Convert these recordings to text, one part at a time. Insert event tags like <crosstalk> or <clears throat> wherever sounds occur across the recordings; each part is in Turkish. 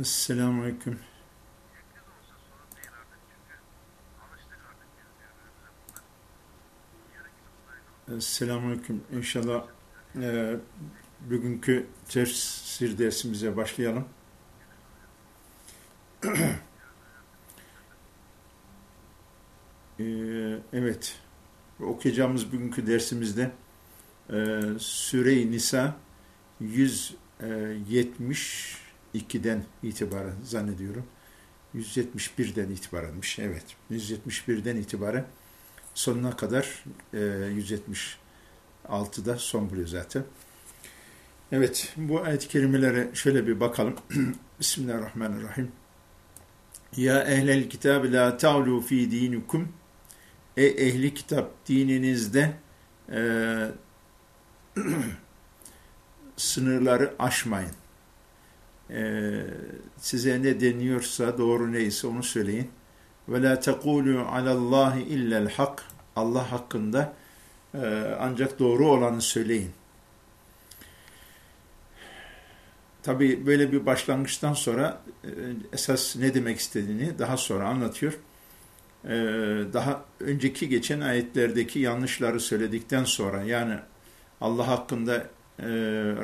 Esselamu Aleyküm. Esselamu Aleyküm. İnşallah e, bugünkü tefsir dersimize başlayalım. e, evet, okuyacağımız bugünkü dersimizde e, Süre-i Nisa 172'den itibaren zannediyorum. 171'den itibarenmiş. Evet. 171'den itibaren sonuna kadar e, 176'da son buluyor zaten. Evet. Bu ayet-i kerimelere şöyle bir bakalım. <clears throat> Bismillahirrahmanirrahim. Ya ehlel kitab la ta'lu fi dinikum Ey ehli kitap dininizde e, <clears throat> sınırları aşmayın. Ee, size ne deniyorsa doğru neyse onu söyleyin. Ve la tekulu alallahi illel hak. Allah hakkında e, ancak doğru olanı söyleyin. Tabi böyle bir başlangıçtan sonra e, esas ne demek istediğini daha sonra anlatıyor. E, daha önceki geçen ayetlerdeki yanlışları söyledikten sonra yani Allah hakkında e,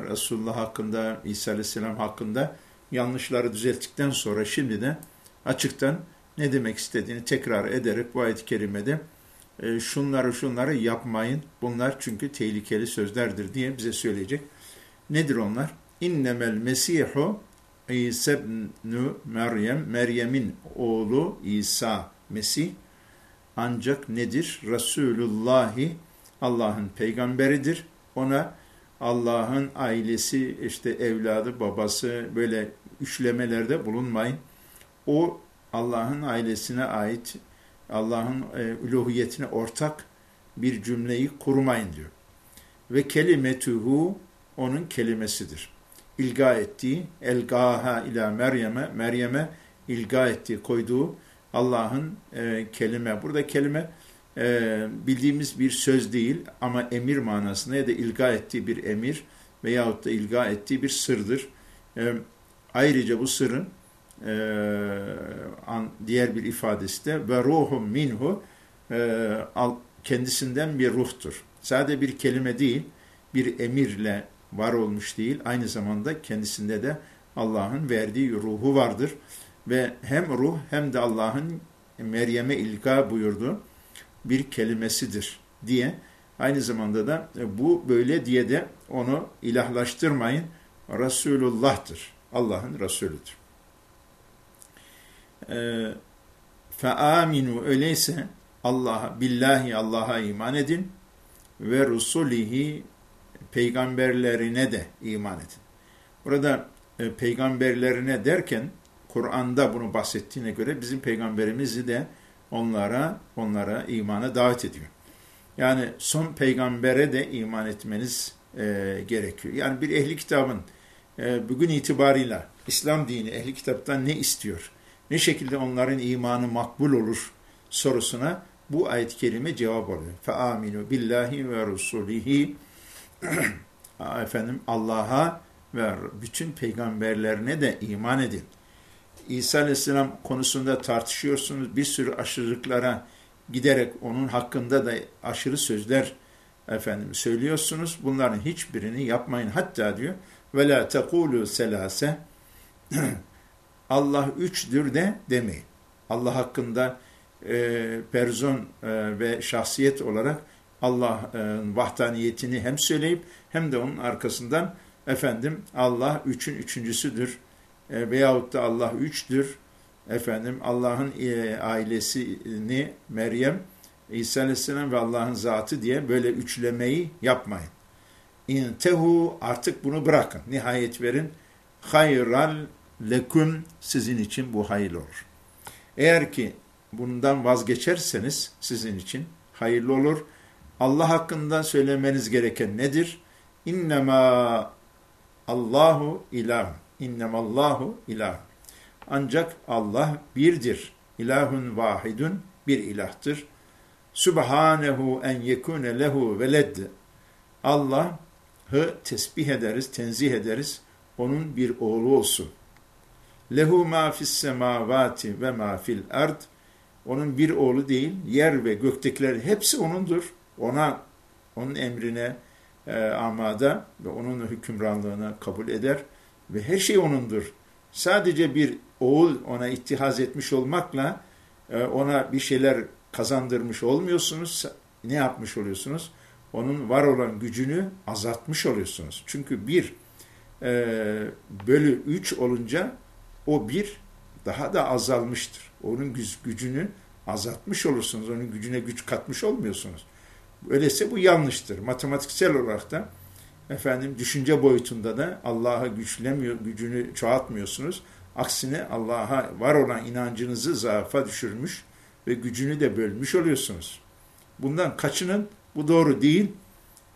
Resulullah hakkında, İsa Aleyhisselam hakkında yanlışları düzelttikten sonra şimdi de açıktan ne demek istediğini tekrar ederek bu ayet-i kerimede e, şunları şunları yapmayın. Bunlar çünkü tehlikeli sözlerdir diye bize söyleyecek. Nedir onlar? İnnemel Mesihu İsa ibn Meryem, Meryem'in oğlu İsa Mesih ancak nedir? Resulullahi Allah'ın peygamberidir. Ona Allah'ın ailesi, işte evladı, babası böyle üçlemelerde bulunmayın. O Allah'ın ailesine ait, Allah'ın e, üluhiyetine ortak bir cümleyi kurmayın diyor. Ve kelimetuhu onun kelimesidir. İlga ettiği, elgaha ila Meryem'e, Meryem'e ilga ettiği, koyduğu Allah'ın e, kelime. Burada kelime e, bildiğimiz bir söz değil ama emir manasında ya da ilga ettiği bir emir veyahut da ilga ettiği bir sırdır. E, ayrıca bu sırın e, an, diğer bir ifadesi de ve ruhum minhu e, al, kendisinden bir ruhtur. Sadece bir kelime değil, bir emirle var olmuş değil, aynı zamanda kendisinde de Allah'ın verdiği ruhu vardır. Ve hem ruh hem de Allah'ın Meryem'e ilga buyurdu bir kelimesidir diye aynı zamanda da e, bu böyle diye de onu ilahlaştırmayın. Resulullah'tır. Allah'ın Resulüdür. E, Feaminu öyleyse Allah'a billahi Allah'a iman edin ve rusulihi peygamberlerine de iman edin. Burada e, peygamberlerine derken Kur'an'da bunu bahsettiğine göre bizim peygamberimizi de onlara onlara imana davet ediyor. Yani son peygambere de iman etmeniz e, gerekiyor. Yani bir ehli kitabın e, bugün itibarıyla İslam dini ehli kitaptan ne istiyor? Ne şekilde onların imanı makbul olur sorusuna bu ayet-i kerime cevap oluyor. Feaminu billahi ve rusulihi <clears throat> efendim Allah'a ve bütün peygamberlerine de iman edin. İsa Aleyhisselam konusunda tartışıyorsunuz. Bir sürü aşırılıklara giderek onun hakkında da aşırı sözler efendim söylüyorsunuz. Bunların hiçbirini yapmayın. Hatta diyor ve la tekulu selase <clears throat> Allah üçtür de demeyin. Allah hakkında e, person e, ve şahsiyet olarak Allah'ın vahdaniyetini hem söyleyip hem de onun arkasından efendim Allah üçün üçüncüsüdür e, veyahut da Allah üçtür. Efendim Allah'ın e, ailesini Meryem, İsa Aleyhisselam ve Allah'ın zatı diye böyle üçlemeyi yapmayın. İntehu artık bunu bırakın. Nihayet verin. Hayral leküm sizin için bu hayırlı olur. Eğer ki bundan vazgeçerseniz sizin için hayırlı olur. Allah hakkında söylemeniz gereken nedir? İnnemâ Allahu ilah. İnnemallahu ilah. Ancak Allah birdir. İlahun vahidun bir ilahtır. Subhanehu en yekune lehu veled. Allah'ı tesbih ederiz, tenzih ederiz. Onun bir oğlu olsun. Lehu ma fis semavati ve ma fil ard. Onun bir oğlu değil, yer ve göktekiler hepsi onundur. Ona, onun emrine e, amada ve onun hükümranlığını kabul eder ve her şey onundur. Sadece bir oğul ona ittihaz etmiş olmakla e, ona bir şeyler kazandırmış olmuyorsunuz. Ne yapmış oluyorsunuz? Onun var olan gücünü azaltmış oluyorsunuz. Çünkü bir e, bölü üç olunca o bir daha da azalmıştır. Onun gücünü azaltmış olursunuz. Onun gücüne güç katmış olmuyorsunuz. Öyleyse bu yanlıştır. Matematiksel olarak da efendim düşünce boyutunda da Allah'a güçlemiyor, gücünü çoğaltmıyorsunuz. Aksine Allah'a var olan inancınızı zaafa düşürmüş ve gücünü de bölmüş oluyorsunuz. Bundan kaçının. Bu doğru değil.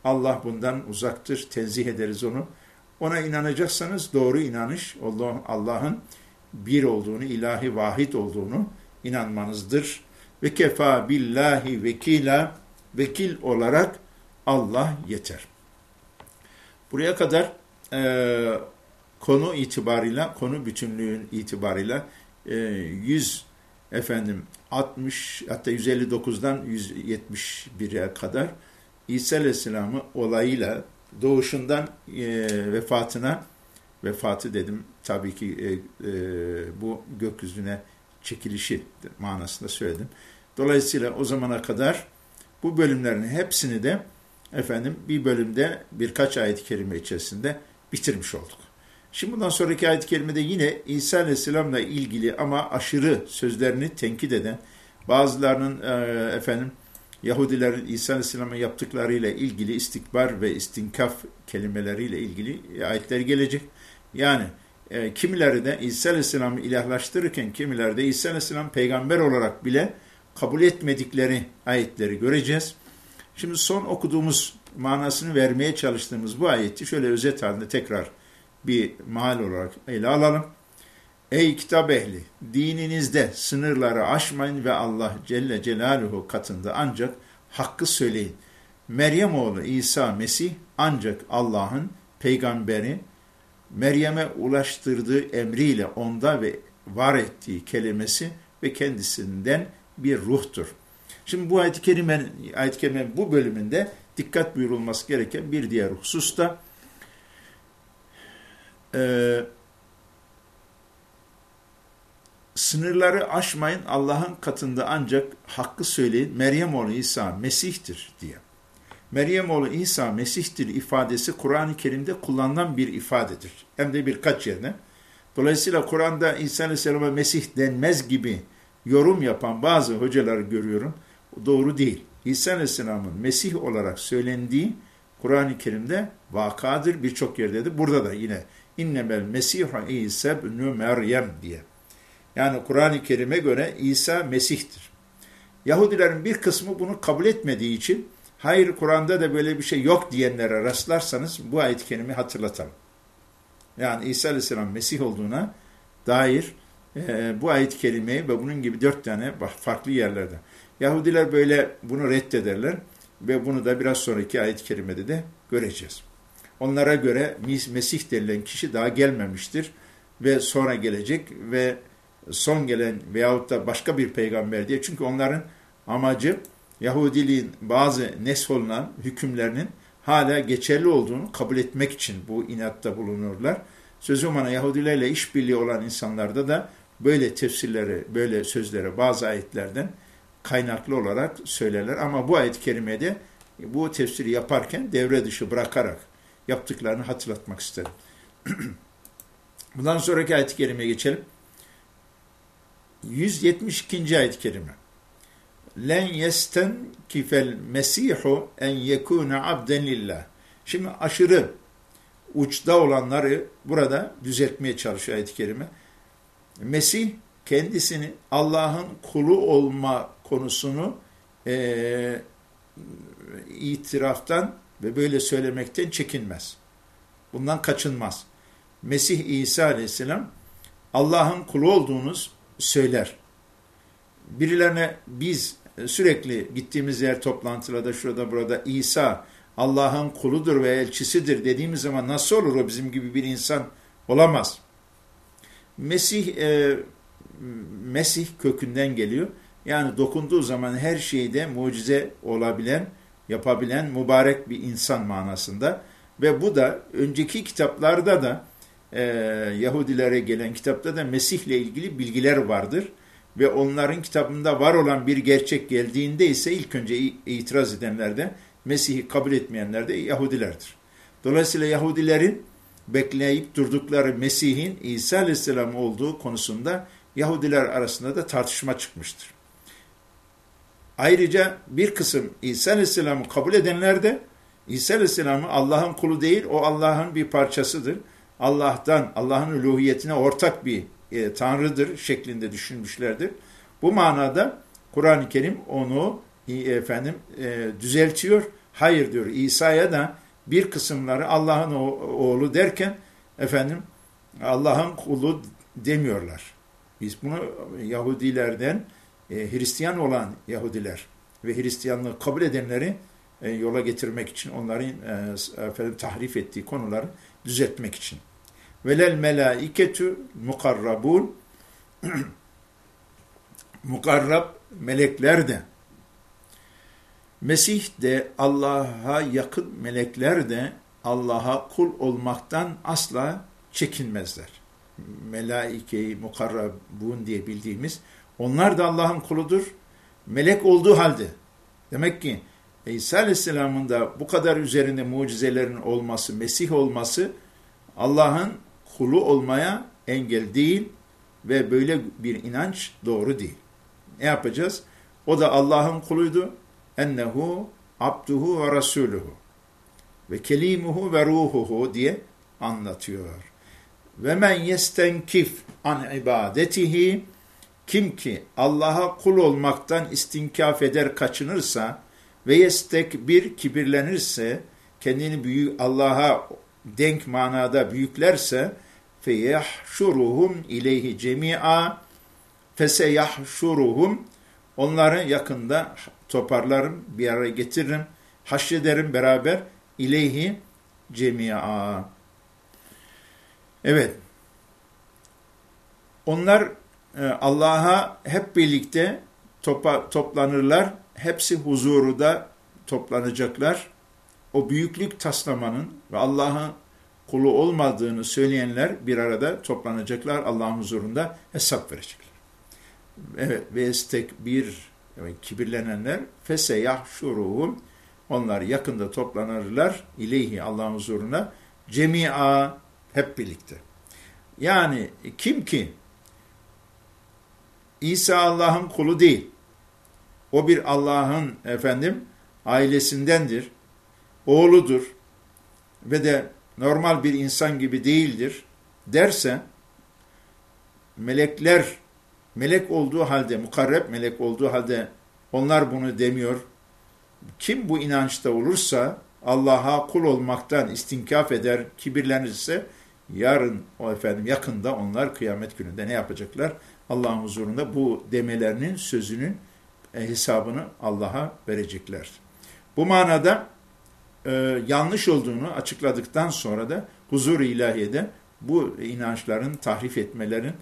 Allah bundan uzaktır. Tenzih ederiz onu. Ona inanacaksanız doğru inanış Allah'ın bir olduğunu, ilahi vahid olduğunu inanmanızdır. Ve kefa billahi vekila vekil olarak Allah yeter. Buraya kadar e, konu itibarıyla, konu bütünlüğün itibarıyla e, 100 efendim 60 hatta 159'dan 171'e kadar İsa Aleyhisselam'ı olayıyla doğuşundan e, vefatına vefatı dedim tabii ki e, e, bu gökyüzüne çekilişi manasında söyledim. Dolayısıyla o zamana kadar bu bölümlerin hepsini de efendim bir bölümde birkaç ayet-i kerime içerisinde bitirmiş olduk. Şimdi bundan sonraki ayet-i kerimede yine İsa Aleyhisselam'la ilgili ama aşırı sözlerini tenkit eden bazılarının e, efendim Yahudilerin İsa Aleyhisselam'a yaptıklarıyla ilgili istikbar ve istinkaf kelimeleriyle ilgili ayetler gelecek. Yani e, kimileri de İsa Aleyhisselam'ı ilahlaştırırken kimileri de İsa Aleyhisselam peygamber olarak bile kabul etmedikleri ayetleri göreceğiz. Şimdi son okuduğumuz manasını vermeye çalıştığımız bu ayeti şöyle özet halinde tekrar bir mahal olarak ele alalım. Ey kitap ehli! Dininizde sınırları aşmayın ve Allah Celle Celaluhu katında ancak hakkı söyleyin. Meryem oğlu İsa Mesih ancak Allah'ın peygamberi, Meryem'e ulaştırdığı emriyle onda ve var ettiği kelimesi ve kendisinden bir ruhtur. Şimdi bu ayet-i kerimenin, ayet kerimenin bu bölümünde dikkat buyurulması gereken bir diğer husus da e, sınırları aşmayın Allah'ın katında ancak hakkı söyleyin Meryem oğlu İsa Mesih'tir diye. Meryem oğlu İsa Mesih'tir ifadesi Kur'an-ı Kerim'de kullanılan bir ifadedir. Hem de birkaç yerine. Dolayısıyla Kur'an'da İsa Aleyhisselam'a Mesih denmez gibi yorum yapan bazı hocaları görüyorum. Doğru değil. İsa Aleyhisselam'ın Mesih olarak söylendiği Kur'an-ı Kerim'de vakadır birçok yerde de burada da yine innemel Mesihu İsa ibn Meryem diye. Yani Kur'an-ı Kerim'e göre İsa Mesih'tir. Yahudilerin bir kısmı bunu kabul etmediği için hayır Kur'an'da da böyle bir şey yok diyenlere rastlarsanız bu ayet-i kerimi hatırlatalım. Yani İsa Aleyhisselam Mesih olduğuna dair e, bu ayet-i kerimeyi ve bunun gibi dört tane farklı yerlerde. Yahudiler böyle bunu reddederler ve bunu da biraz sonraki ayet-i kerimede de göreceğiz. Onlara göre Mesih denilen kişi daha gelmemiştir ve sonra gelecek ve son gelen veyahut da başka bir peygamber diye. Çünkü onların amacı Yahudiliğin bazı nesolunan hükümlerinin hala geçerli olduğunu kabul etmek için bu inatta bulunurlar. Sözüm ona Yahudilerle işbirliği olan insanlarda da böyle tefsirleri, böyle sözleri bazı ayetlerden kaynaklı olarak söylerler. Ama bu ayet-i kerimede bu tefsiri yaparken devre dışı bırakarak yaptıklarını hatırlatmak isterim. <clears throat> Bundan sonraki ayet-i kerimeye geçelim. 172. ayet-i kerime. Len yesten kifel mesihu en yekune abden. Şimdi aşırı uçta olanları burada düzeltmeye çalışıyor ayet-i kerime. Mesih kendisini Allah'ın kulu olma konusunu e, itiraftan ve böyle söylemekten çekinmez. Bundan kaçınmaz. Mesih İsa aleyhisselam Allah'ın kulu olduğunuz söyler. Birilerine biz sürekli gittiğimiz yer toplantılarda şurada burada İsa Allah'ın kuludur ve elçisidir dediğimiz zaman nasıl olur o bizim gibi bir insan olamaz. Mesih e, Mesih kökünden geliyor. Yani dokunduğu zaman her şeyde mucize olabilen, yapabilen mübarek bir insan manasında. Ve bu da önceki kitaplarda da e, Yahudilere gelen kitapta da Mesih ile ilgili bilgiler vardır. Ve onların kitabında var olan bir gerçek geldiğinde ise ilk önce itiraz edenler de Mesih'i kabul etmeyenler de Yahudilerdir. Dolayısıyla Yahudilerin bekleyip durdukları Mesih'in İsa Aleyhisselam olduğu konusunda Yahudiler arasında da tartışma çıkmıştır. Ayrıca bir kısım İsa Aleyhisselam'ı kabul edenler de İsa Aleyhisselam'ı Allah'ın kulu değil, o Allah'ın bir parçasıdır. Allah'tan, Allah'ın uluhiyetine ortak bir e, tanrıdır şeklinde düşünmüşlerdir. Bu manada Kur'an-ı Kerim onu e, efendim e, düzeltiyor. Hayır diyor İsa'ya da bir kısımları Allah'ın oğlu derken efendim Allah'ın kulu demiyorlar. Biz bunu Yahudilerden e, Hristiyan olan Yahudiler ve Hristiyanlığı kabul edenleri e, yola getirmek için onların e, efendim, tahrif ettiği konuları düzeltmek için. Velel melaiketu mukarrabun <clears throat> mukarrab melekler de Mesih de Allah'a yakın melekler de Allah'a kul olmaktan asla çekinmezler. Melaike-i mukarrabun diye bildiğimiz onlar da Allah'ın kuludur. Melek olduğu halde. Demek ki İsa Aleyhisselam'ın da bu kadar üzerinde mucizelerin olması, Mesih olması Allah'ın kulu olmaya engel değil ve böyle bir inanç doğru değil. Ne yapacağız? O da Allah'ın kuluydu. Ennehu abduhu ve rasuluhu ve kelimuhu ve ruhuhu diye anlatıyor. Ve men yestenkif an ibadetihi kim ki Allah'a kul olmaktan istinkaf eder kaçınırsa ve yestek bir kibirlenirse kendini büyük Allah'a denk manada büyüklerse feyahşuruhum ileyhi cemi'a feseyahşuruhum onları yakında toparlarım, bir araya getiririm, haşrederim beraber ileyhi cemi'a. Evet. Onlar Allah'a hep birlikte topa, toplanırlar. Hepsi huzuru da toplanacaklar. O büyüklük taslamanın ve Allah'ın kulu olmadığını söyleyenler bir arada toplanacaklar. Allah'ın huzurunda hesap verecekler. Evet ve estekbir yani kibirlenenler feseyahşuruhum onlar yakında toplanırlar ileyhi Allah'ın huzuruna cemi'a hep birlikte. Yani kim ki İsa Allah'ın kulu değil. O bir Allah'ın efendim ailesindendir. Oğludur ve de normal bir insan gibi değildir derse melekler melek olduğu halde, mukarreb melek olduğu halde onlar bunu demiyor. Kim bu inançta olursa Allah'a kul olmaktan istinkaf eder, kibirlenirse yarın o efendim yakında onlar kıyamet gününde ne yapacaklar? Allah'ın huzurunda bu demelerinin sözünün e, hesabını Allah'a verecekler. Bu manada e, yanlış olduğunu açıkladıktan sonra da huzur ilahiyede bu inançların tahrif etmelerin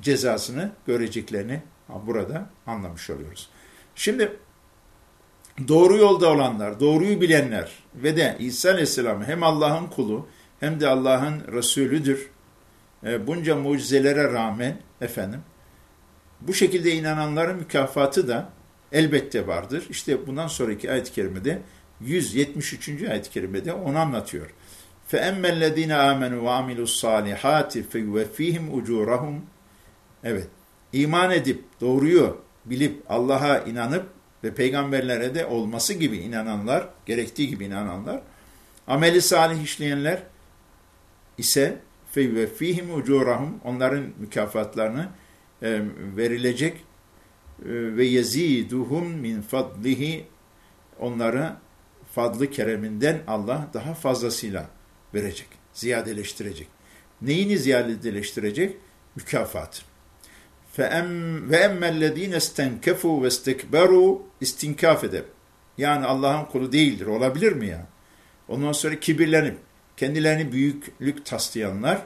cezasını göreceklerini burada anlamış oluyoruz. Şimdi doğru yolda olanlar, doğruyu bilenler ve de İsa Aleyhisselam hem Allah'ın kulu hem de Allah'ın Resulüdür. E, bunca mucizelere rağmen efendim bu şekilde inananların mükafatı da elbette vardır. İşte bundan sonraki ayet-i kerimede 173. ayet-i kerimede onu anlatıyor. فَاَمَّا الَّذ۪ينَ آمَنُوا وَعَمِلُوا الصَّالِحَاتِ فَيُوَفِّيهِمْ اُجُورَهُمْ Evet, iman edip, doğruyu bilip, Allah'a inanıp ve peygamberlere de olması gibi inananlar, gerektiği gibi inananlar, ameli salih işleyenler ise feyveffihim ucurahum onların mükafatlarını e, verilecek e, ve yeziduhum min fadlihi onlara fadlı kereminden Allah daha fazlasıyla verecek, ziyadeleştirecek. Neyini ziyadeleştirecek? Mükafat. Ve emmellezine stenkefu ve istekberu istinkaf edip. Yani Allah'ın kulu değildir. Olabilir mi ya? Ondan sonra kibirlenip kendilerini büyüklük taslayanlar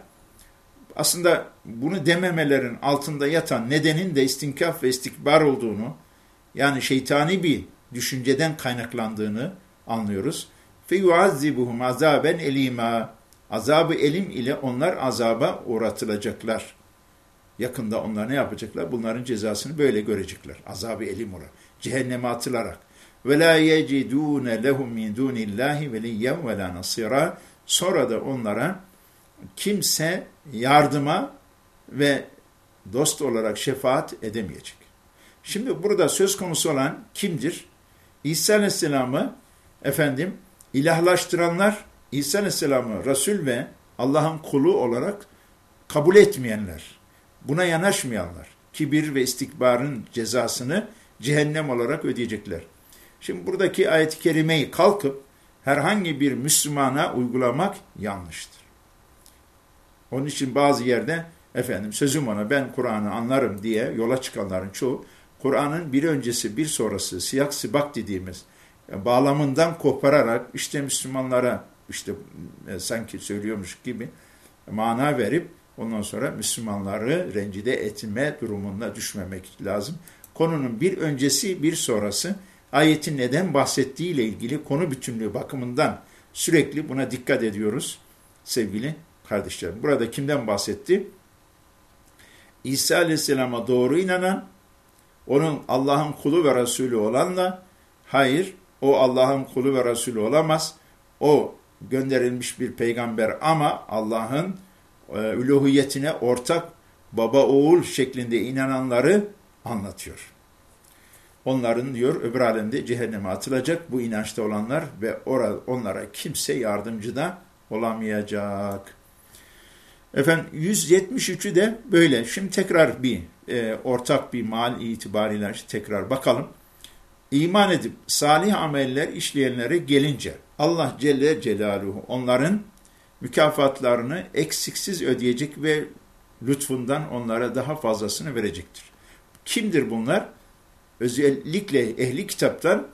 Aslında bunu dememelerin altında yatan nedenin de istinkaf ve istikbar olduğunu, yani şeytani bir düşünceden kaynaklandığını anlıyoruz. فَيُعَذِّبُهُمْ azaben elima Azabı elim ile onlar azaba uğratılacaklar. Yakında onlar ne yapacaklar? Bunların cezasını böyle görecekler. Azabı elim olarak. Cehenneme atılarak. Ve la yecidun lehum min dunillahi veliyyen ve la nasira. Sonra da onlara kimse yardıma ve dost olarak şefaat edemeyecek. Şimdi burada söz konusu olan kimdir? İsa Aleyhisselam'ı efendim ilahlaştıranlar, İsa Aleyhisselam'ı Resul ve Allah'ın kulu olarak kabul etmeyenler, buna yanaşmayanlar, kibir ve istikbarın cezasını cehennem olarak ödeyecekler. Şimdi buradaki ayet-i kerimeyi kalkıp herhangi bir Müslümana uygulamak yanlıştır. Onun için bazı yerde efendim sözüm ona ben Kur'an'ı anlarım diye yola çıkanların çoğu Kur'an'ın bir öncesi bir sonrası siyak sibak dediğimiz yani bağlamından kopararak işte Müslümanlara işte e, sanki söylüyormuş gibi mana verip ondan sonra Müslümanları rencide etme durumuna düşmemek lazım. Konunun bir öncesi bir sonrası ayetin neden bahsettiği ile ilgili konu bütünlüğü bakımından sürekli buna dikkat ediyoruz sevgili kardeşlerim. Burada kimden bahsetti? İsa Aleyhisselam'a doğru inanan, onun Allah'ın kulu ve Resulü olanla, hayır o Allah'ın kulu ve Resulü olamaz. O gönderilmiş bir peygamber ama Allah'ın e, üluhiyetine ortak baba oğul şeklinde inananları anlatıyor. Onların diyor öbür alemde cehenneme atılacak bu inançta olanlar ve onlara kimse yardımcı da olamayacak. Efendim 173'ü de böyle. Şimdi tekrar bir e, ortak bir mal itibariyle tekrar bakalım. İman edip salih ameller işleyenlere gelince Allah Celle Celaluhu onların mükafatlarını eksiksiz ödeyecek ve lütfundan onlara daha fazlasını verecektir. Kimdir bunlar? Özellikle ehli kitaptan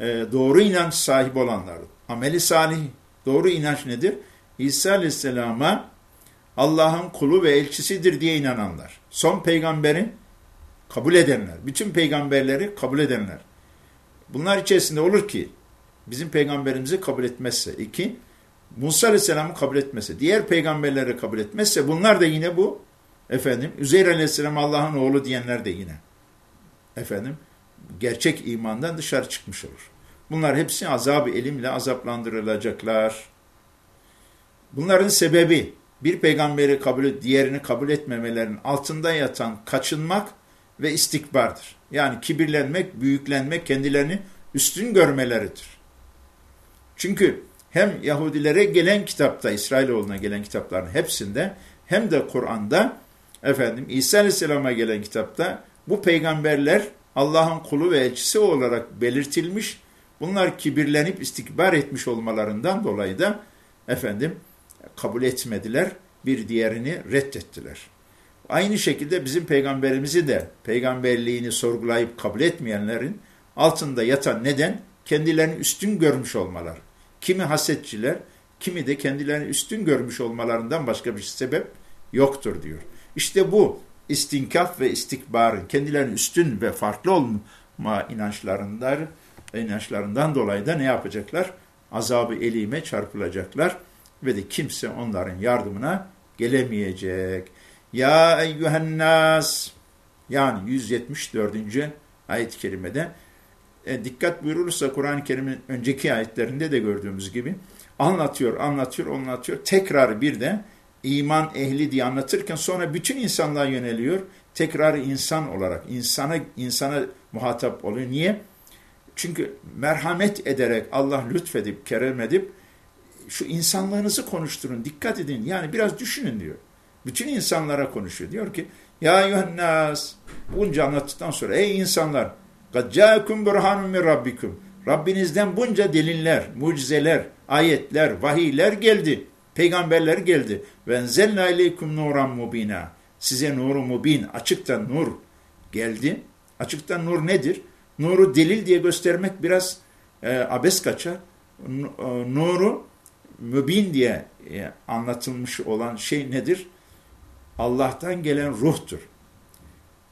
e, doğru inanç sahibi olanlar. Ameli salih, doğru inanç nedir? İsa Aleyhisselam'a Allah'ın kulu ve elçisidir diye inananlar. Son peygamberi kabul edenler. Bütün peygamberleri kabul edenler. Bunlar içerisinde olur ki bizim peygamberimizi kabul etmezse, iki, Musa Aleyhisselam'ı kabul etmezse, diğer peygamberleri kabul etmezse bunlar da yine bu, efendim, Üzeyr Aleyhisselam Allah'ın oğlu diyenler de yine, efendim, gerçek imandan dışarı çıkmış olur. Bunlar hepsi azab-ı elimle azaplandırılacaklar. Bunların sebebi bir peygamberi kabul, diğerini kabul etmemelerinin altında yatan kaçınmak ve istikbardır. Yani kibirlenmek, büyüklenmek, kendilerini üstün görmeleridir. Çünkü hem Yahudilere gelen kitapta, İsrailoğlu'na gelen kitapların hepsinde hem de Kur'an'da efendim İsa Aleyhisselam'a gelen kitapta bu peygamberler Allah'ın kulu ve elçisi olarak belirtilmiş. Bunlar kibirlenip istikbar etmiş olmalarından dolayı da efendim kabul etmediler, bir diğerini reddettiler. Aynı şekilde bizim peygamberimizi de peygamberliğini sorgulayıp kabul etmeyenlerin altında yatan neden kendilerini üstün görmüş olmaları. Kimi hasetçiler, kimi de kendilerini üstün görmüş olmalarından başka bir sebep yoktur diyor. İşte bu istinkaf ve istikbarın kendilerini üstün ve farklı olma inançlarından, inançlarından dolayı da ne yapacaklar? Azabı elime çarpılacaklar ve de kimse onların yardımına gelemeyecek. Ya eyyühennas yani 174. ayet-i kerimede e, dikkat buyurulursa Kur'an-ı Kerim'in önceki ayetlerinde de gördüğümüz gibi anlatıyor, anlatıyor, anlatıyor. Tekrar bir de iman ehli diye anlatırken sonra bütün insanlığa yöneliyor. Tekrar insan olarak insana insana muhatap oluyor. Niye? Çünkü merhamet ederek Allah lütfedip, kerem edip şu insanlığınızı konuşturun, dikkat edin. Yani biraz düşünün diyor. Bütün insanlara konuşuyor. Diyor ki ya yuhannas bunca anlattıktan sonra ey insanlar ca'akum burhanun min rabbikum Rabbinizden bunca deliller, mucizeler, ayetler, vahiyler geldi. Peygamberler geldi. Enzelna aleykum nuran mubina. Size nuru mubin, açıktan nur geldi. Açıktan nur nedir? Nuru delil diye göstermek biraz e, abes kaçar. E, nuru mübin diye e, anlatılmış olan şey nedir? Allah'tan gelen ruhtur.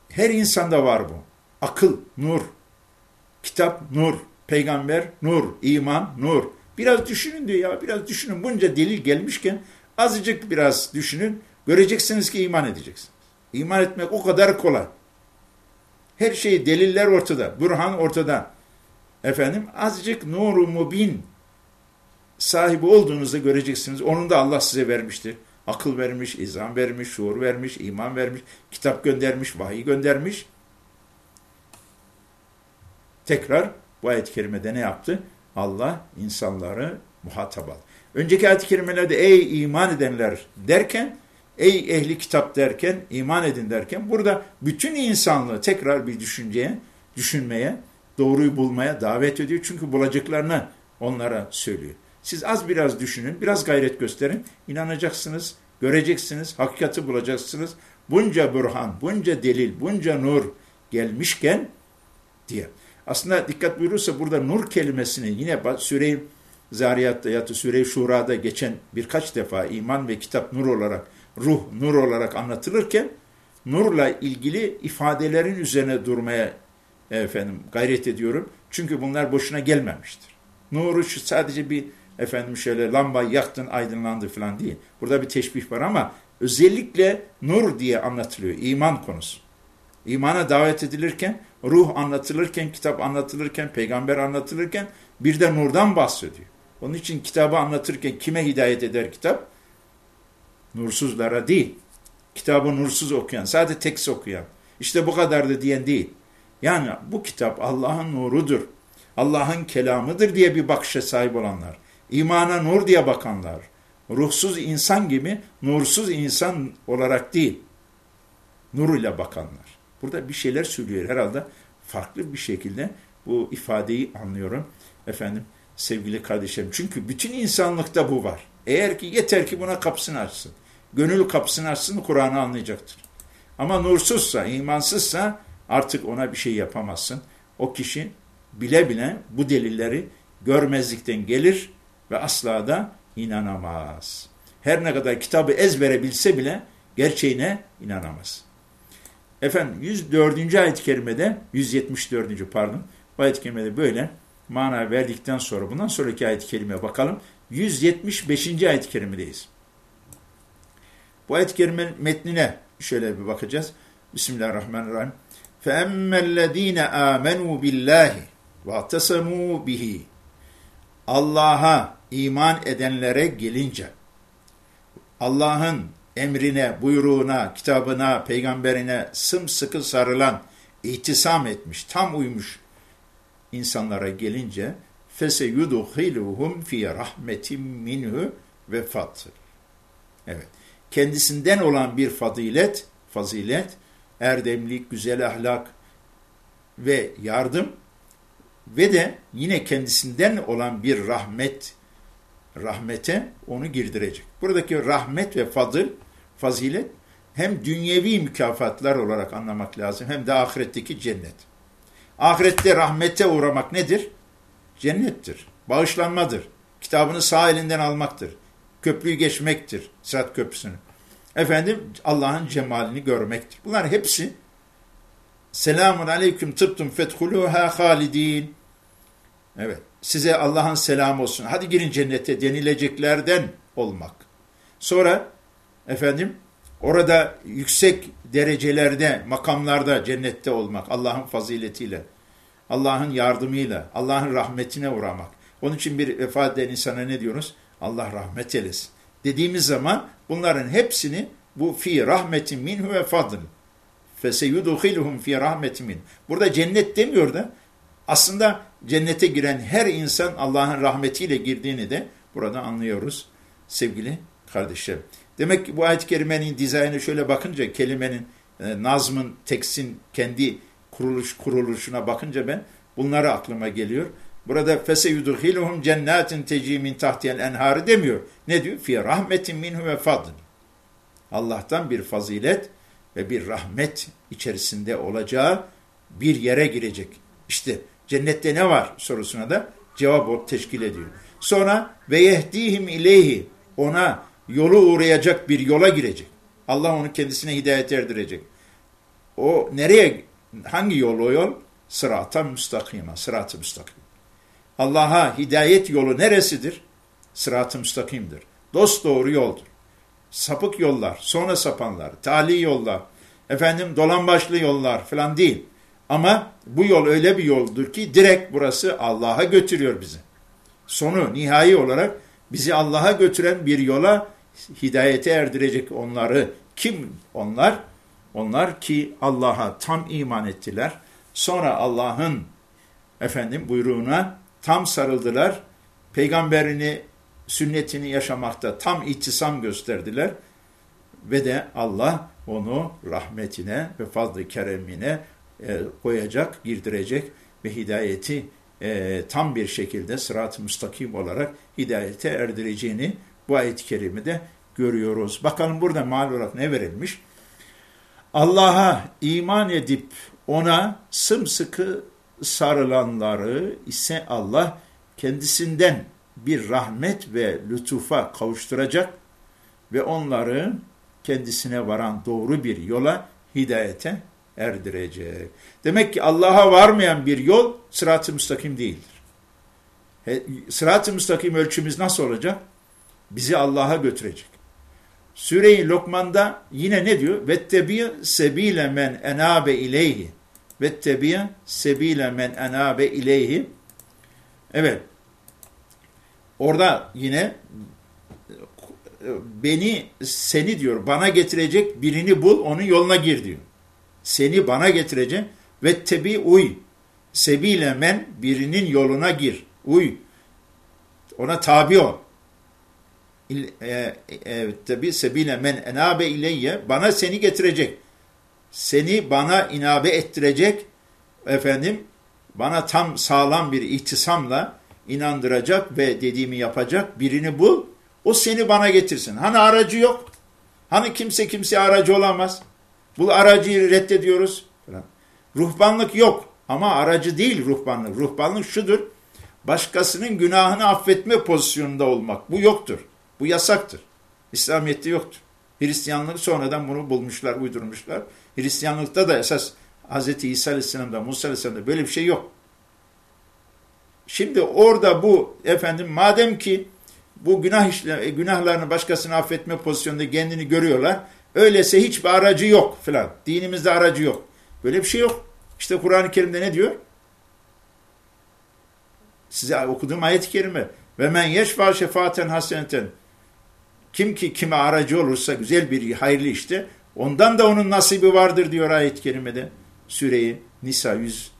Her insanda var bu. Akıl, nur. Kitap, nur. Peygamber, nur. iman, nur. Biraz düşünün diyor ya, biraz düşünün. Bunca delil gelmişken azıcık biraz düşünün. Göreceksiniz ki iman edeceksiniz. İman etmek o kadar kolay. Her şey deliller ortada, burhan ortada. Efendim azıcık nuru mubin sahibi olduğunuzu göreceksiniz. Onun da Allah size vermiştir. Akıl vermiş, izan vermiş, şuur vermiş, iman vermiş, kitap göndermiş, vahiy göndermiş. Tekrar bu ayet-i kerimede ne yaptı? Allah insanları muhatap aldı. Önceki ayet-i kerimelerde ey iman edenler derken, ey ehli kitap derken, iman edin derken burada bütün insanlığı tekrar bir düşünceye, düşünmeye, doğruyu bulmaya davet ediyor. Çünkü bulacaklarını onlara söylüyor. Siz az biraz düşünün, biraz gayret gösterin, inanacaksınız, göreceksiniz, hakikati bulacaksınız. Bunca burhan, bunca delil, bunca nur gelmişken diye. Aslında dikkat buyurursa burada nur kelimesini yine Süre-i Zariyat'ta ya da Süre-i Şura'da geçen birkaç defa iman ve kitap nur olarak, ruh nur olarak anlatılırken nurla ilgili ifadelerin üzerine durmaya efendim gayret ediyorum. Çünkü bunlar boşuna gelmemiştir. Nuru sadece bir efendim şöyle lamba yaktın aydınlandı falan değil. Burada bir teşbih var ama özellikle nur diye anlatılıyor iman konusu. İmana davet edilirken, ruh anlatılırken, kitap anlatılırken, peygamber anlatılırken bir de nurdan bahsediyor. Onun için kitabı anlatırken kime hidayet eder kitap? Nursuzlara değil. Kitabı nursuz okuyan, sadece tekst okuyan. İşte bu kadar da diyen değil. Yani bu kitap Allah'ın nurudur. Allah'ın kelamıdır diye bir bakışa sahip olanlar. İmana nur diye bakanlar. Ruhsuz insan gibi nursuz insan olarak değil. Nur ile bakanlar. Burada bir şeyler söylüyor herhalde. Farklı bir şekilde bu ifadeyi anlıyorum. Efendim sevgili kardeşlerim. Çünkü bütün insanlıkta bu var. Eğer ki yeter ki buna kapısını açsın. Gönül kapısını açsın Kur'an'ı anlayacaktır. Ama nursuzsa, imansızsa artık ona bir şey yapamazsın. O kişi bile bile bu delilleri görmezlikten gelir ve asla da inanamaz. Her ne kadar kitabı ezbere bilse bile gerçeğine inanamaz. Efendim 104. ayet-i kerimede 174. pardon bu ayet-i kerimede böyle mana verdikten sonra bundan sonraki ayet-i kerimeye bakalım. 175. ayet-i kerimedeyiz. Bu ayet-i kerimenin metnine şöyle bir bakacağız. Bismillahirrahmanirrahim. فَاَمَّا الَّذ۪ينَ آمَنُوا بِاللّٰهِ وَاَعْتَسَمُوا بِهِ Allah'a iman edenlere gelince, Allah'ın emrine, buyruğuna, kitabına, peygamberine sımsıkı sarılan, ihtisam etmiş, tam uymuş insanlara gelince fese yudhiluhum fi rahmetim minhu ve fadl. Evet. Kendisinden olan bir fazilet, fazilet, erdemlik, güzel ahlak ve yardım ve de yine kendisinden olan bir rahmet, rahmete onu girdirecek. Buradaki rahmet ve fadıl, fazilet hem dünyevi mükafatlar olarak anlamak lazım hem de ahiretteki cennet. Ahirette rahmete uğramak nedir? Cennettir, bağışlanmadır, kitabını sağ elinden almaktır, köprüyü geçmektir, Sırat Köprüsü'nü. Efendim Allah'ın cemalini görmektir. Bunlar hepsi Selamun aleyküm tıptum fethuluha halidin. Evet. Size Allah'ın selamı olsun. Hadi girin cennete denileceklerden olmak. Sonra efendim orada yüksek derecelerde, makamlarda cennette olmak Allah'ın faziletiyle, Allah'ın yardımıyla, Allah'ın rahmetine uğramak. Onun için bir vefat eden insana ne diyoruz? Allah rahmet eylesin. Dediğimiz zaman bunların hepsini bu fi rahmetin minhu ve fadl feseyudhiluhum fi rahmetin min. Burada cennet demiyor da aslında cennete giren her insan Allah'ın rahmetiyle girdiğini de burada anlıyoruz sevgili kardeşlerim. Demek ki bu ayet-i kerimenin dizaynı şöyle bakınca kelimenin, e, nazmın, teksin kendi kuruluş kuruluşuna bakınca ben bunları aklıma geliyor. Burada fese yudhiluhum cennetin tecri min tahtiyel enharı demiyor. Ne diyor? Fi rahmetin minhu ve fadl. Allah'tan bir fazilet ve bir rahmet içerisinde olacağı bir yere girecek. İşte cennette ne var sorusuna da cevap teşkil ediyor. Sonra ve yehdihim ileyhi ona yolu uğrayacak bir yola girecek. Allah onu kendisine hidayet erdirecek. O nereye, hangi yol o yol? Sırata müstakima, sırat-ı müstakim. Allah'a hidayet yolu neresidir? Sırat-ı müstakimdir. Dost doğru yoldur. Sapık yollar, sonra sapanlar, tali yollar, efendim dolambaçlı yollar falan değil. Ama bu yol öyle bir yoldur ki direkt burası Allah'a götürüyor bizi. Sonu nihai olarak bizi Allah'a götüren bir yola hidayete erdirecek onları. Kim onlar? Onlar ki Allah'a tam iman ettiler. Sonra Allah'ın efendim buyruğuna tam sarıldılar. Peygamberini, sünnetini yaşamakta tam ihtisam gösterdiler. Ve de Allah onu rahmetine ve fazl-ı keremine e, koyacak, girdirecek ve hidayeti e, tam bir şekilde sırat-ı müstakim olarak hidayete erdireceğini bu ayet-i kerimede görüyoruz. Bakalım burada mal olarak ne verilmiş? Allah'a iman edip ona sımsıkı sarılanları ise Allah kendisinden bir rahmet ve lütufa kavuşturacak ve onları kendisine varan doğru bir yola, hidayete erdirecek. Demek ki Allah'a varmayan bir yol sırat-ı müstakim değildir. Sırat-ı müstakim ölçümüz nasıl olacak? Bizi Allah'a götürecek. Süre-i Lokman'da yine ne diyor? Vettebi sebile men enabe ileyhi. Vettebi sebile men enabe ileyhi. Evet. Orada yine beni seni diyor bana getirecek birini bul onun yoluna gir diyor. Seni bana getirecek ve tebi uy. Sebile men birinin yoluna gir. Uy. Ona tabi ol. E, e, tabi sebile men enabe ileyye bana seni getirecek. Seni bana inabe ettirecek efendim bana tam sağlam bir ihtisamla inandıracak ve dediğimi yapacak birini bul. O seni bana getirsin. Hani aracı yok? Hani kimse kimse aracı olamaz? Bu aracıyı reddediyoruz. Ruhbanlık yok ama aracı değil ruhbanlık. Ruhbanlık şudur. Başkasının günahını affetme pozisyonunda olmak. Bu yoktur. Bu yasaktır. İslamiyet'te yoktur. Hristiyanlık sonradan bunu bulmuşlar, uydurmuşlar. Hristiyanlıkta da esas Hz. İsa Aleyhisselam'da, Musa Aleyhisselam'da böyle bir şey yok. Şimdi orada bu efendim madem ki bu günah işle, günahlarını başkasını affetme pozisyonunda kendini görüyorlar. Öyleyse hiçbir aracı yok filan. Dinimizde aracı yok. Böyle bir şey yok. İşte Kur'an-ı Kerim'de ne diyor? Size okuduğum ayet-i kerime. Ve men yeşfa şefaaten haseneten. Kim ki kime aracı olursa güzel bir hayırlı işte ondan da onun nasibi vardır diyor ayet-i kerimede. Süreyi Nisa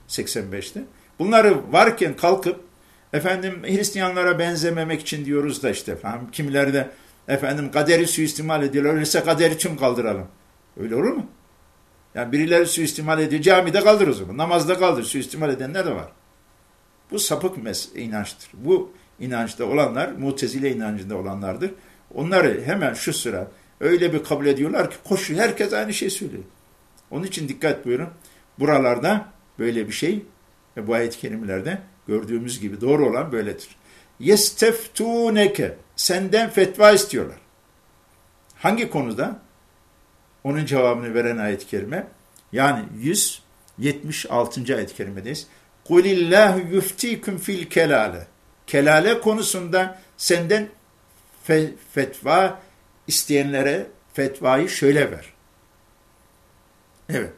185'te. Bunları varken kalkıp efendim Hristiyanlara benzememek için diyoruz da işte efendim, kimileri de efendim kaderi suistimal ediyorlar. Öyleyse kaderi tüm kaldıralım. Öyle olur mu? Yani birileri suistimal ediyor. Camide kaldır o. Namazda kaldır. Suistimal edenler de var. Bu sapık inançtır. Bu inançta olanlar, mutezile inancında olanlardır. Onları hemen şu sıra öyle bir kabul ediyorlar ki koşu herkes aynı şey söylüyor. Onun için dikkat buyurun. Buralarda böyle bir şey ve bu ayet-i kerimelerde gördüğümüz gibi doğru olan böyledir. Yesteftuneke senden fetva istiyorlar. Hangi konuda? Onun cevabını veren ayet-i. Yani 176. ayet-i kerimedeyiz. Kulillahu yuftikum fil kelale. Kelale konusunda senden fe fetva isteyenlere fetvayı şöyle ver. Evet.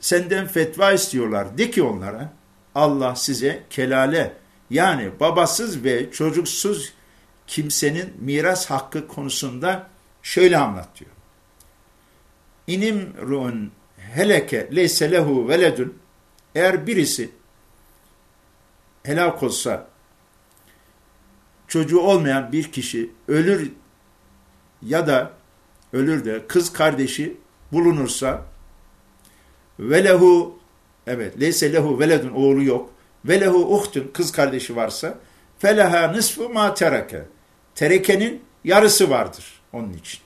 Senden fetva istiyorlar. De ki onlara Allah size kelale yani babasız ve çocuksuz kimsenin miras hakkı konusunda şöyle anlatıyor. İnim ru'un heleke leyse lehu veledun eğer birisi helak olsa çocuğu olmayan bir kişi ölür ya da ölür de kız kardeşi bulunursa velehu evet leyse lehu veledun oğlu yok velehu uhtun kız kardeşi varsa feleha nisfu ma tereke terekenin yarısı vardır onun için.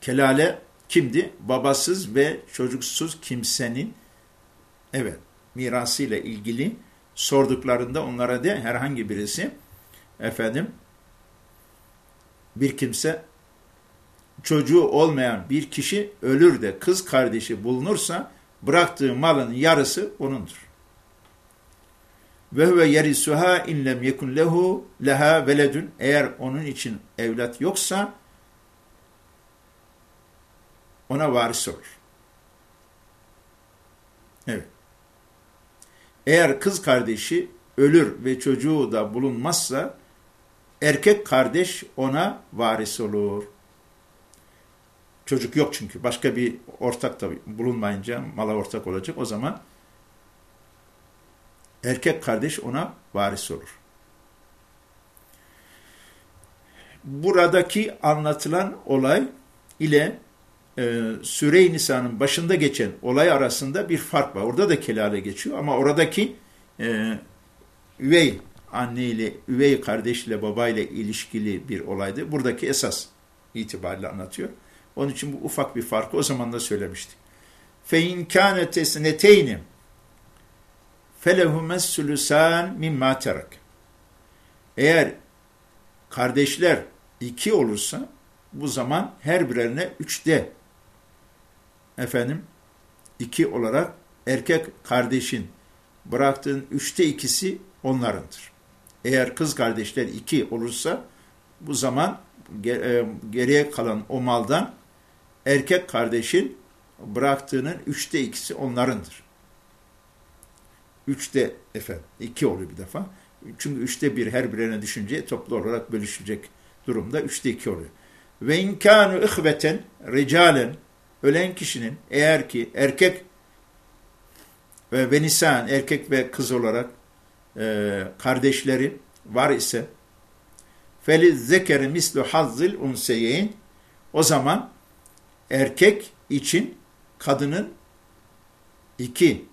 Kelale kimdi? Babasız ve çocuksuz kimsenin evet mirasıyla ilgili sorduklarında onlara de herhangi birisi efendim bir kimse çocuğu olmayan bir kişi ölür de kız kardeşi bulunursa bıraktığı malın yarısı onundur. Ve huve yerisuha in lem yekun lehu leha veledun eğer onun için evlat yoksa ona varis olur. Evet. Eğer kız kardeşi ölür ve çocuğu da bulunmazsa erkek kardeş ona varis olur. Çocuk yok çünkü. Başka bir ortak da bulunmayınca mala ortak olacak. O zaman erkek kardeş ona varis olur. Buradaki anlatılan olay ile e, Süre-i Nisa'nın başında geçen olay arasında bir fark var. Orada da kelale geçiyor ama oradaki e, üvey anne ile, üvey kardeşle, babayla ilişkili bir olaydı. Buradaki esas itibariyle anlatıyor. Onun için bu ufak bir farkı o zaman da söylemiştik. فَاِنْ كَانَ تَسْنَتَيْنِ فَلَهُمَ السُّلُسَانِ مِمَّا تَرَكَ Eğer kardeşler iki olursa bu zaman her birerine üçte efendim iki olarak erkek kardeşin bıraktığın üçte ikisi onlarındır. Eğer kız kardeşler iki olursa bu zaman e, geriye kalan o maldan erkek kardeşin bıraktığının üçte ikisi onlarındır. Üçte efendim iki oluyor bir defa. Çünkü üçte bir her birine düşünce toplu olarak bölüşecek durumda üçte iki oluyor. Ve inkânu ihveten ricalen ölen kişinin eğer ki erkek ve venisan erkek ve kız olarak e, kardeşleri var ise feli zekeri mislu hazzil unseyeyn o zaman erkek için kadının iki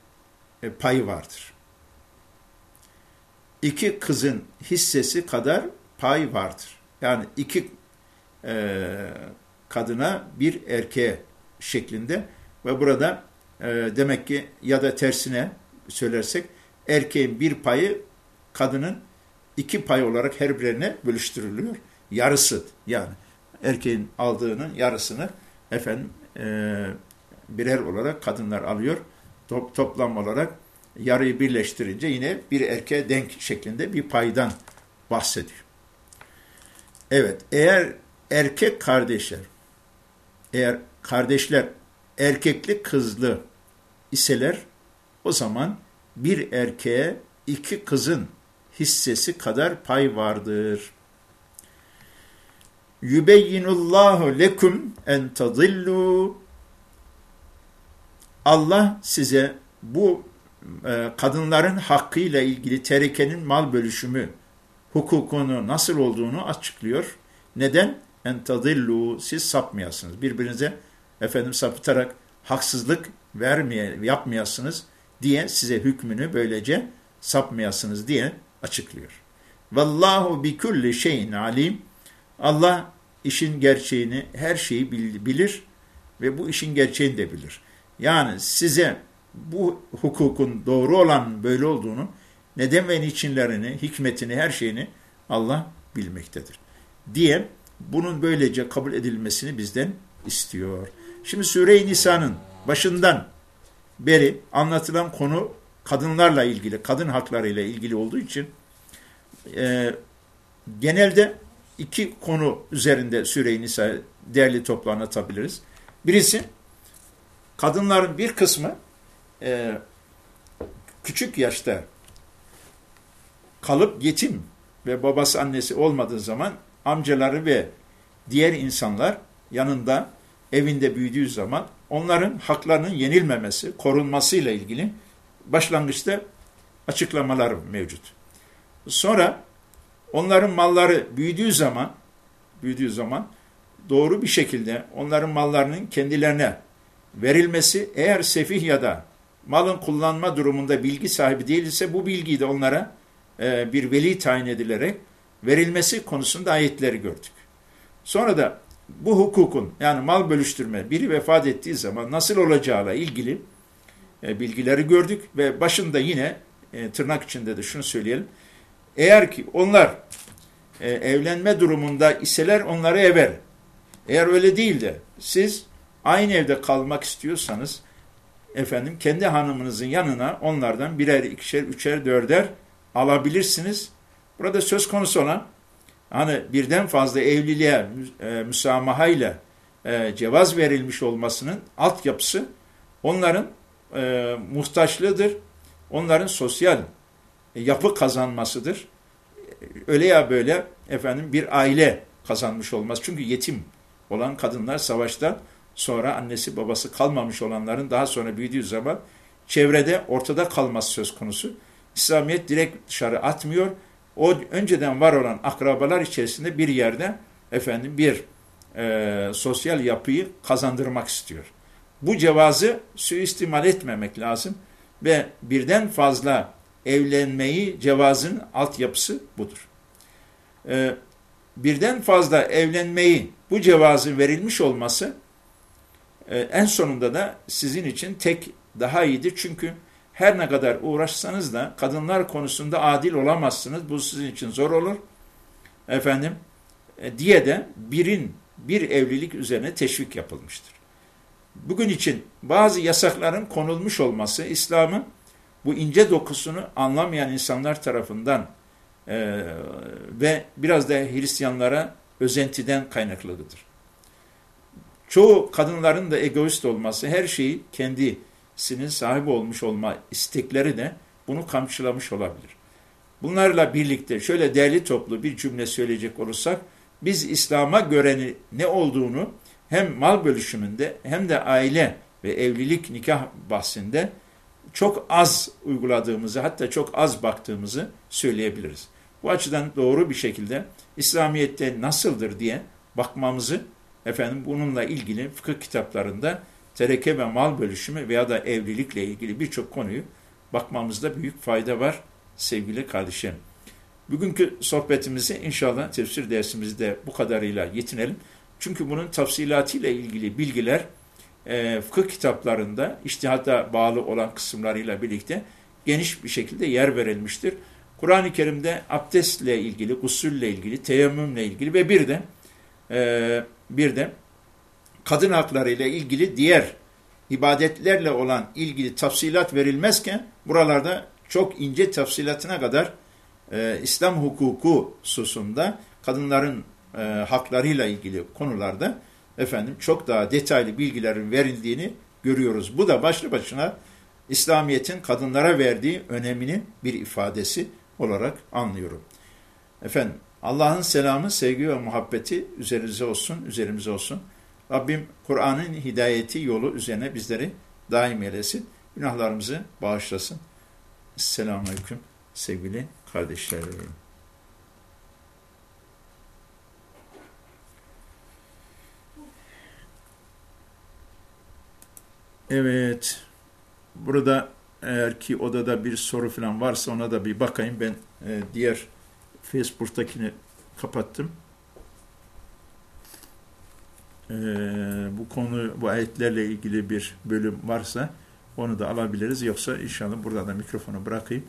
e, payı vardır. İki kızın hissesi kadar pay vardır. Yani iki e, kadına bir erkeğe şeklinde ve burada e, demek ki ya da tersine söylersek erkeğin bir payı kadının iki pay olarak her birine bölüştürülüyor. Yarısı yani erkeğin aldığının yarısını efendim e, birer olarak kadınlar alıyor. Top, toplam olarak yarıyı birleştirince yine bir erkeğe denk şeklinde bir paydan bahsediyor. Evet, eğer erkek kardeşler, eğer kardeşler erkekli kızlı iseler, o zaman bir erkeğe iki kızın hissesi kadar pay vardır. Yübeyyinullahu lekum en tadillu Allah size bu e, kadınların hakkıyla ilgili terekenin mal bölüşümü hukukunu nasıl olduğunu açıklıyor. Neden? En tadillu siz sapmayasınız. Birbirinize efendim sapıtarak haksızlık vermeye yapmayasınız diye size hükmünü böylece sapmayasınız diye açıklıyor. Vallahu bi kulli şeyin alim. Allah işin gerçeğini, her şeyi bilir ve bu işin gerçeğini de bilir. Yani size bu hukukun doğru olan böyle olduğunu, neden ve niçinlerini, hikmetini, her şeyini Allah bilmektedir. Diye bunun böylece kabul edilmesini bizden istiyor. Şimdi Sure-i Nisa'nın başından beri anlatılan konu kadınlarla ilgili, kadın haklarıyla ilgili olduğu için e, genelde iki konu üzerinde Süre-i Nisa değerli toplu anlatabiliriz. Birisi, kadınların bir kısmı e, küçük yaşta kalıp yetim ve babası annesi olmadığı zaman amcaları ve diğer insanlar yanında evinde büyüdüğü zaman onların haklarının yenilmemesi, korunmasıyla ilgili başlangıçta açıklamalar mevcut. Sonra onların malları büyüdüğü zaman büyüdüğü zaman doğru bir şekilde onların mallarının kendilerine verilmesi eğer sefih ya da malın kullanma durumunda bilgi sahibi değilse bu bilgiyi de onlara e, bir veli tayin edilerek verilmesi konusunda ayetleri gördük. Sonra da bu hukukun yani mal bölüştürme biri vefat ettiği zaman nasıl olacağıyla ilgili e, bilgileri gördük ve başında yine e, tırnak içinde de şunu söyleyelim. Eğer ki onlar e, evlenme durumunda iseler onları ever. Eğer öyle değil de siz aynı evde kalmak istiyorsanız efendim kendi hanımınızın yanına onlardan birer, ikişer, üçer, dörder alabilirsiniz. Burada söz konusu olan hani birden fazla evliliğe e, müsamahayla e, cevaz verilmiş olmasının altyapısı onların e, muhtaçlığıdır. Onların sosyal yapı kazanmasıdır. Öyle ya böyle efendim bir aile kazanmış olmaz. Çünkü yetim olan kadınlar savaşta sonra annesi babası kalmamış olanların daha sonra büyüdüğü zaman çevrede ortada kalması söz konusu. İslamiyet direkt dışarı atmıyor. O önceden var olan akrabalar içerisinde bir yerde efendim bir e, sosyal yapıyı kazandırmak istiyor. Bu cevazı suistimal etmemek lazım ve birden fazla evlenmeyi cevazın altyapısı budur. E, birden fazla evlenmeyi bu cevazın verilmiş olması e, en sonunda da sizin için tek daha iyidir. Çünkü her ne kadar uğraşsanız da kadınlar konusunda adil olamazsınız. Bu sizin için zor olur. Efendim e, diye de birin bir evlilik üzerine teşvik yapılmıştır. Bugün için bazı yasakların konulmuş olması İslam'ın bu ince dokusunu anlamayan insanlar tarafından e, ve biraz da Hristiyanlara özentiden kaynaklıdır. Çoğu kadınların da egoist olması, her şeyi kendisinin sahibi olmuş olma istekleri de bunu kamçılamış olabilir. Bunlarla birlikte şöyle değerli toplu bir cümle söyleyecek olursak, biz İslam'a göre ne olduğunu hem mal bölüşümünde hem de aile ve evlilik nikah bahsinde çok az uyguladığımızı hatta çok az baktığımızı söyleyebiliriz. Bu açıdan doğru bir şekilde İslamiyet'te nasıldır diye bakmamızı efendim bununla ilgili fıkıh kitaplarında tereke ve mal bölüşümü veya da evlilikle ilgili birçok konuyu bakmamızda büyük fayda var sevgili kardeşim. Bugünkü sohbetimizi inşallah tefsir dersimizde bu kadarıyla yetinelim. Çünkü bunun tafsilatıyla ilgili bilgiler e, fıkıh kitaplarında iştihata bağlı olan kısımlarıyla birlikte geniş bir şekilde yer verilmiştir. Kur'an-ı Kerim'de abdestle ilgili, gusülle ilgili, teyemmümle ilgili ve bir de e, bir de kadın hakları ile ilgili diğer ibadetlerle olan ilgili tafsilat verilmezken buralarda çok ince tafsilatına kadar e, İslam hukuku susunda kadınların e, haklarıyla ilgili konularda efendim çok daha detaylı bilgilerin verildiğini görüyoruz. Bu da başlı başına İslamiyet'in kadınlara verdiği öneminin bir ifadesi olarak anlıyorum. Efendim Allah'ın selamı, sevgi ve muhabbeti üzerimize olsun, üzerimize olsun. Rabbim Kur'an'ın hidayeti yolu üzerine bizleri daim eylesin. Günahlarımızı bağışlasın. Selamun Aleyküm sevgili kardeşlerim. Evet. Burada eğer ki odada bir soru falan varsa ona da bir bakayım. Ben e, diğer Facebook'takini kapattım. Ee, bu konu, bu ayetlerle ilgili bir bölüm varsa onu da alabiliriz. Yoksa inşallah burada da mikrofonu bırakayım.